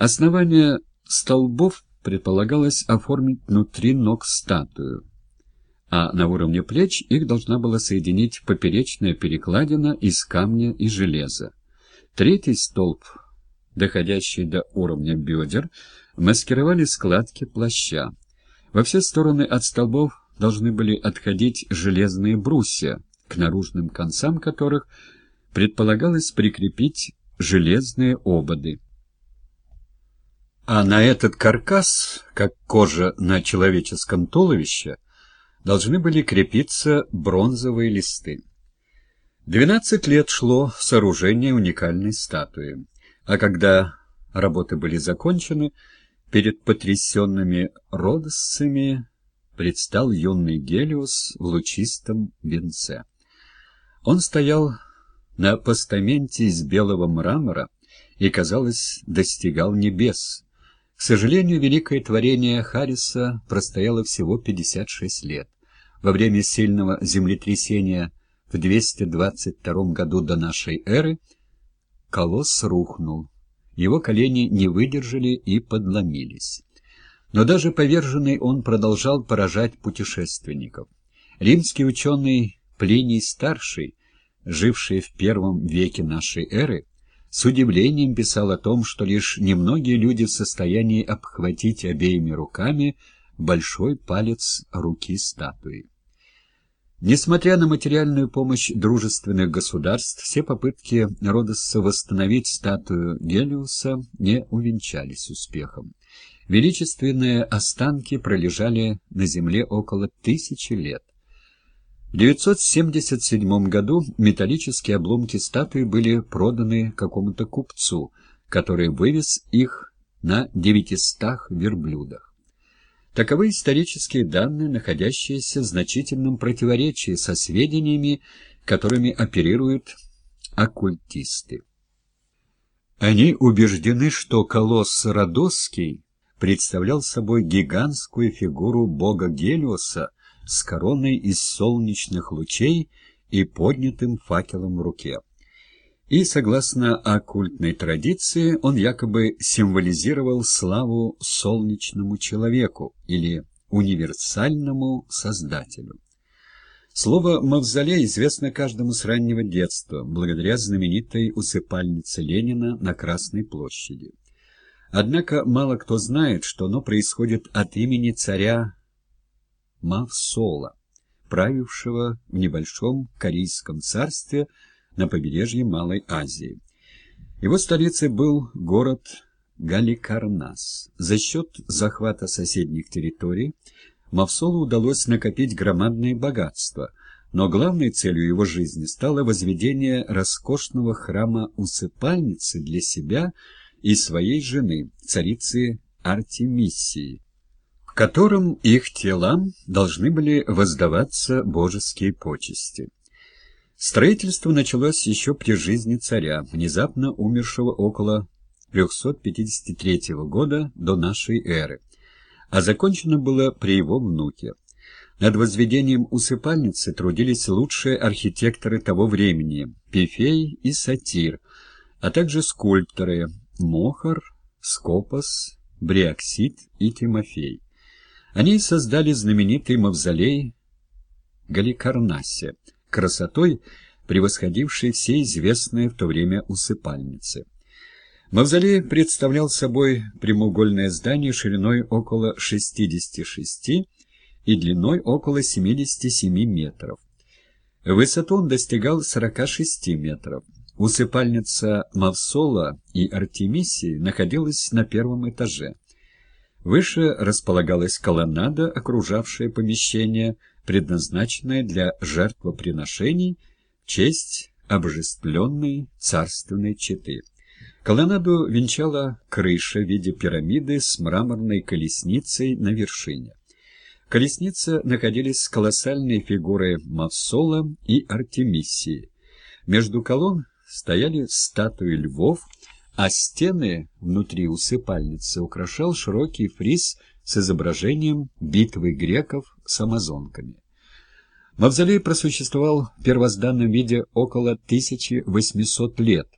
Основание столбов предполагалось оформить внутри ног статую, а на уровне плеч их должна была соединить поперечная перекладина из камня и железа. Третий столб, доходящий до уровня бедер, маскировали складки плаща. Во все стороны от столбов должны были отходить железные брусья, к наружным концам которых предполагалось прикрепить железные ободы. А на этот каркас, как кожа на человеческом туловище, должны были крепиться бронзовые листы. Двенадцать лет шло сооружение уникальной статуи, а когда работы были закончены, перед потрясенными родосцами предстал юный Гелиос в лучистом венце. Он стоял на постаменте из белого мрамора и, казалось, достигал небес. К сожалению, великое творение Харриса простояло всего 56 лет. Во время сильного землетрясения в 222 году до нашей эры колосс рухнул. Его колени не выдержали и подломились. Но даже поверженный он продолжал поражать путешественников. Римский ученый Плиний-старший, живший в первом веке нашей эры, с удивлением писал о том, что лишь немногие люди в состоянии обхватить обеими руками большой палец руки статуи. Несмотря на материальную помощь дружественных государств, все попытки Родоса восстановить статую Гелиуса не увенчались успехом. Величественные останки пролежали на земле около тысячи лет. В 977 году металлические обломки статуи были проданы какому-то купцу, который вывез их на 900 верблюдах. Таковы исторические данные, находящиеся в значительном противоречии со сведениями, которыми оперируют оккультисты. Они убеждены, что колосс Родосский представлял собой гигантскую фигуру бога Гелиоса с короной из солнечных лучей и поднятым факелом в руке и, согласно оккультной традиции, он якобы символизировал славу солнечному человеку или универсальному создателю. Слово «мавзолей» известно каждому с раннего детства, благодаря знаменитой усыпальнице Ленина на Красной площади. Однако мало кто знает, что оно происходит от имени царя Мавсола, правившего в небольшом корейском царстве на побережье Малой Азии. Его столицей был город Галикарнас. За счет захвата соседних территорий Мавсолу удалось накопить громадные богатства, но главной целью его жизни стало возведение роскошного храма усыпальницы для себя и своей жены, царицы Артемисии, в котором их телам должны были воздаваться божеские почести. Строительство началось еще при жизни царя, внезапно умершего около 353 года до нашей эры, а закончено было при его внуке. Над возведением усыпальницы трудились лучшие архитекторы того времени – Пифей и Сатир, а также скульпторы – Мохар, Скопос, Бриоксид и Тимофей. Они создали знаменитый мавзолей Галикарнасе – красотой, превосходившей все известные в то время усыпальницы. Мавзолей представлял собой прямоугольное здание шириной около 66 и длиной около 77 метров. Высоту он достигал 46 метров. Усыпальница Мавсола и Артемисии находилась на первом этаже. Выше располагалась колоннада, окружавшая помещение, предназначенная для жертвоприношений в честь обожествленной царственной четы. Колоннаду венчала крыша в виде пирамиды с мраморной колесницей на вершине. В колеснице находились колоссальные фигуры Мавсола и Артемисии. Между колонн стояли статуи львов, а стены внутри усыпальницы украшал широкий фриз с изображением битвы греков с амазонками. Мавзолей просуществовал в первозданном виде около 1800 лет,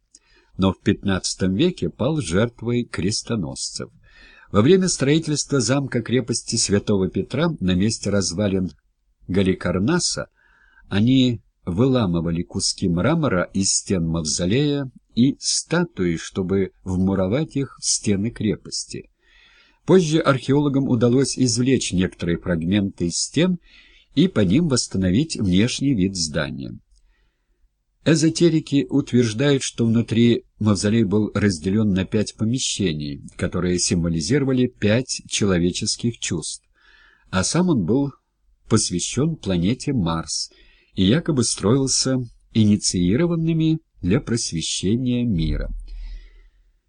но в XV веке пал жертвой крестоносцев. Во время строительства замка-крепости Святого Петра на месте развалин Галикарнаса они выламывали куски мрамора из стен мавзолея и статуи, чтобы вмуровать их в стены крепости. Позже археологам удалось извлечь некоторые фрагменты из стен и по ним восстановить внешний вид здания. Эзотерики утверждают, что внутри мавзолей был разделен на пять помещений, которые символизировали пять человеческих чувств, а сам он был посвящен планете Марс и якобы строился инициированными для просвещения мира.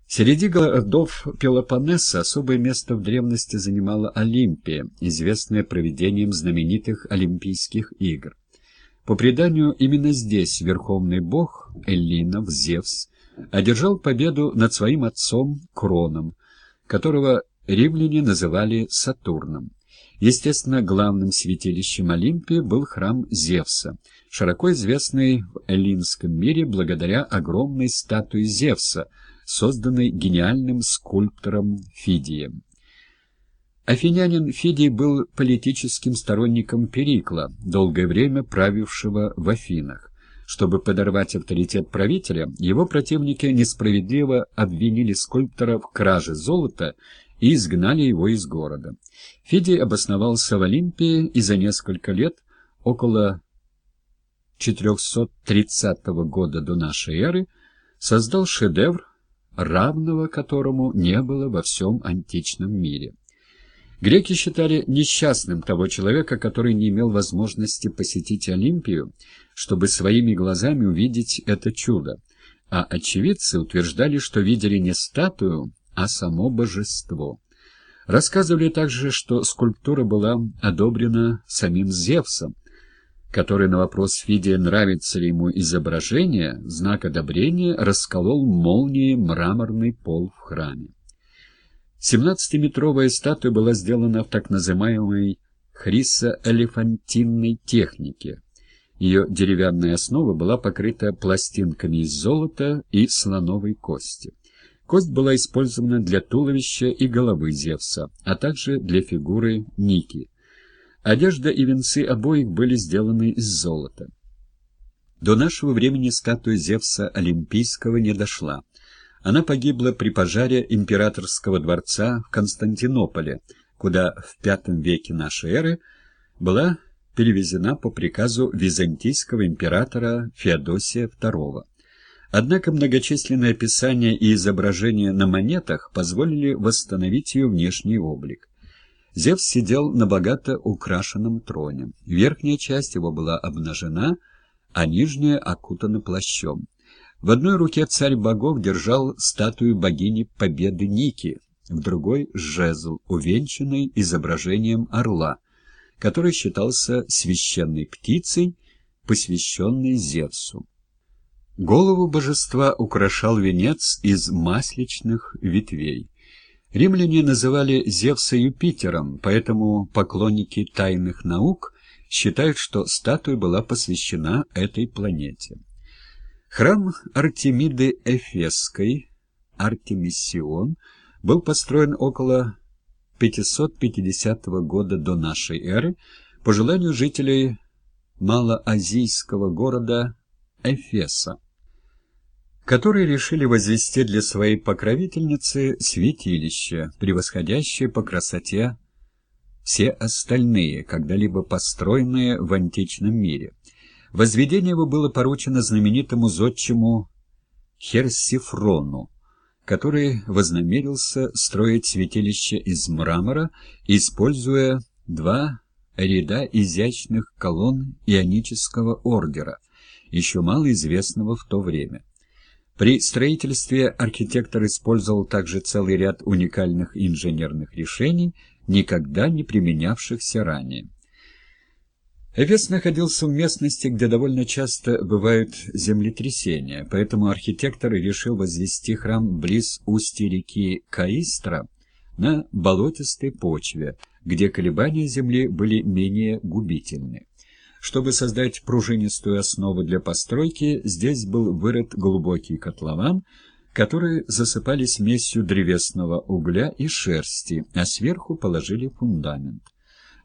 Среди городов Пелопоннеса особое место в древности занимала Олимпия, известная проведением знаменитых Олимпийских игр. По преданию, именно здесь верховный бог Эллинов, Зевс, одержал победу над своим отцом Кроном, которого римляне называли Сатурном. Естественно, главным святилищем Олимпии был храм Зевса, широко известный в эллинском мире благодаря огромной статуе Зевса, созданной гениальным скульптором Фидием. Афинянин Фидий был политическим сторонником Перикла, долгое время правившего в Афинах. Чтобы подорвать авторитет правителя, его противники несправедливо обвинили скульптора в краже золота и изгнали его из города. Фидий обосновался в Олимпии и за несколько лет, около 430 года до нашей эры, создал шедевр, равного которому не было во всем античном мире. Греки считали несчастным того человека, который не имел возможности посетить Олимпию, чтобы своими глазами увидеть это чудо, а очевидцы утверждали, что видели не статую, а само божество. Рассказывали также, что скульптура была одобрена самим Зевсом, который на вопрос Фидия, нравится ли ему изображение, знак одобрения расколол молнией мраморный пол в храме. Семнадцатиметровая статуя была сделана в так называемой хрисо-элефантинной технике. Ее деревянная основа была покрыта пластинками из золота и слоновой кости. Кость была использована для туловища и головы Зевса, а также для фигуры Ники. Одежда и венцы обоих были сделаны из золота. До нашего времени статуя Зевса Олимпийского не дошла. Она погибла при пожаре императорского дворца в Константинополе, куда в V веке нашей эры была перевезена по приказу византийского императора Феодосия II. Однако многочисленные описания и изображения на монетах позволили восстановить ее внешний облик. Зевс сидел на богато украшенном троне. Верхняя часть его была обнажена, а нижняя окутана плащом. В одной руке царь богов держал статую богини Победы Ники, в другой — жезл, увенчанный изображением орла, который считался священной птицей, посвященной Зевсу. Голову божества украшал венец из масличных ветвей. Римляне называли Зевса Юпитером, поэтому поклонники тайных наук считают, что статуя была посвящена этой планете. Храм Артемиды Эфесской, Артемисион, был построен около 550 года до нашей эры по желанию жителей малоазийского города Эфеса, которые решили возвести для своей покровительницы святилище, превосходящее по красоте все остальные, когда-либо построенные в античном мире. Возведение его было поручено знаменитому зодчему Херсифрону, который вознамерился строить святилище из мрамора, используя два ряда изящных колонн ионического ордера — еще мало известного в то время. При строительстве архитектор использовал также целый ряд уникальных инженерных решений, никогда не применявшихся ранее. Эфес находился в местности, где довольно часто бывают землетрясения, поэтому архитектор решил возвести храм близ устья реки Каистра на болотистой почве, где колебания земли были менее губительны. Чтобы создать пружинистую основу для постройки, здесь был вырыт глубокий котлован, которые засыпали смесью древесного угля и шерсти, а сверху положили фундамент.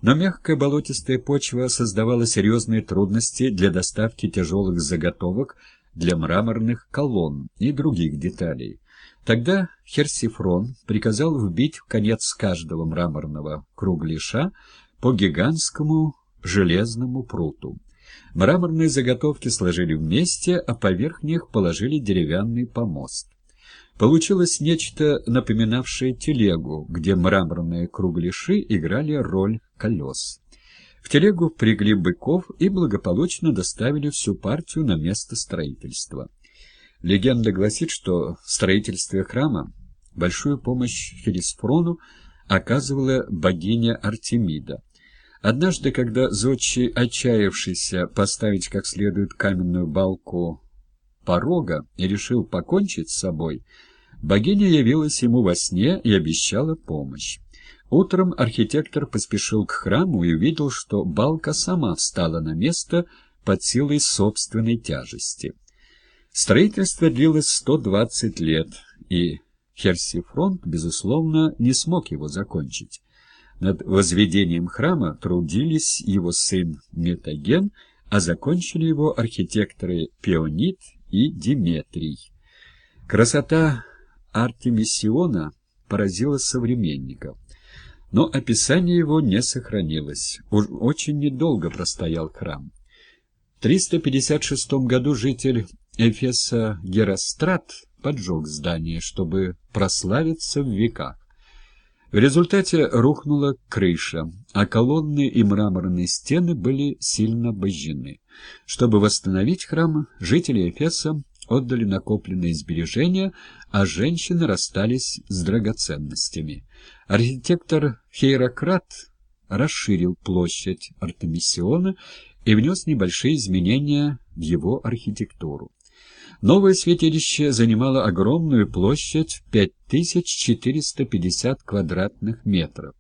Но мягкая болотистая почва создавала серьезные трудности для доставки тяжелых заготовок для мраморных колонн и других деталей. Тогда Херсифрон приказал вбить в конец каждого мраморного кругляша по гигантскому железному пруту. Мраморные заготовки сложили вместе, а поверх них положили деревянный помост. Получилось нечто напоминавшее телегу, где мраморные кругляши играли роль колес. В телегу впрягли быков и благополучно доставили всю партию на место строительства. Легенда гласит, что в строительстве храма большую помощь Херисфрону оказывала богиня Артемида. Однажды, когда Зодчий, отчаявшийся поставить как следует каменную балку порога и решил покончить с собой, богиня явилась ему во сне и обещала помощь. Утром архитектор поспешил к храму и увидел, что балка сама встала на место под силой собственной тяжести. Строительство длилось 120 лет, и Херсифронт, безусловно, не смог его закончить. Над возведением храма трудились его сын Метаген, а закончили его архитекторы Пеонид и Диметрий. Красота Артемисиона поразила современников. Но описание его не сохранилось. Уж очень недолго простоял храм. В 356 году житель Эфеса Герострат поджег здание, чтобы прославиться в веках. В результате рухнула крыша, а колонны и мраморные стены были сильно обожжены. Чтобы восстановить храм, жители Эфеса отдали накопленные сбережения, а женщины расстались с драгоценностями. Архитектор Хейрократ расширил площадь Артемисиона и внес небольшие изменения в его архитектуру. Новое святилище занимало огромную площадь в 5450 квадратных метров.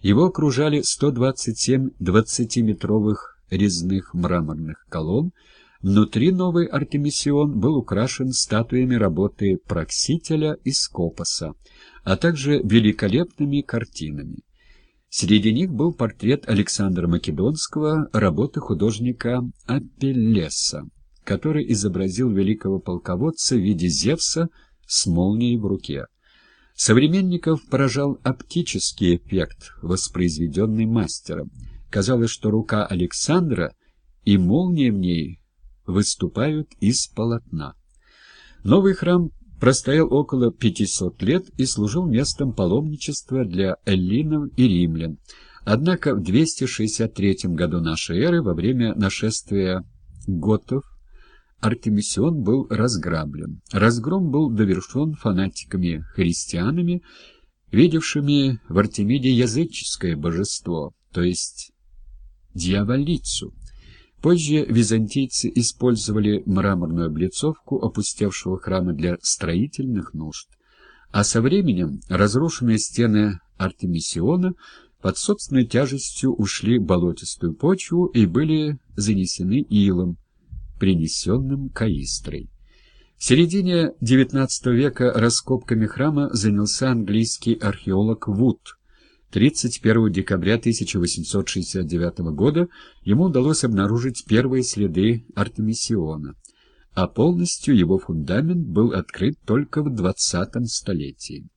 Его окружали 127 20-метровых резных мраморных колонн, Внутри новый Артемисион был украшен статуями работы Проксителя и Скопоса, а также великолепными картинами. Среди них был портрет Александра Македонского, работы художника Апеллеса, который изобразил великого полководца в виде Зевса с молнией в руке. Современников поражал оптический эффект, воспроизведенный мастером. Казалось, что рука Александра и молния в ней выступают из полотна. Новый храм простоял около 500 лет и служил местом паломничества для эллинов и римлян. Однако в 263 году нашей эры, во время нашествия готов, Артемисион был разграблен. Разгром был довершен фанатиками-христианами, видевшими в Артемиде языческое божество, то есть дьяволицу. Позже византийцы использовали мраморную облицовку опустевшего храма для строительных нужд, а со временем разрушенные стены Артемисиона под собственной тяжестью ушли в болотистую почву и были занесены илом, принесенным каистрой. В середине XIX века раскопками храма занялся английский археолог Вуд – 31 декабря 1869 года ему удалось обнаружить первые следы Артемисиона, а полностью его фундамент был открыт только в 20 столетии.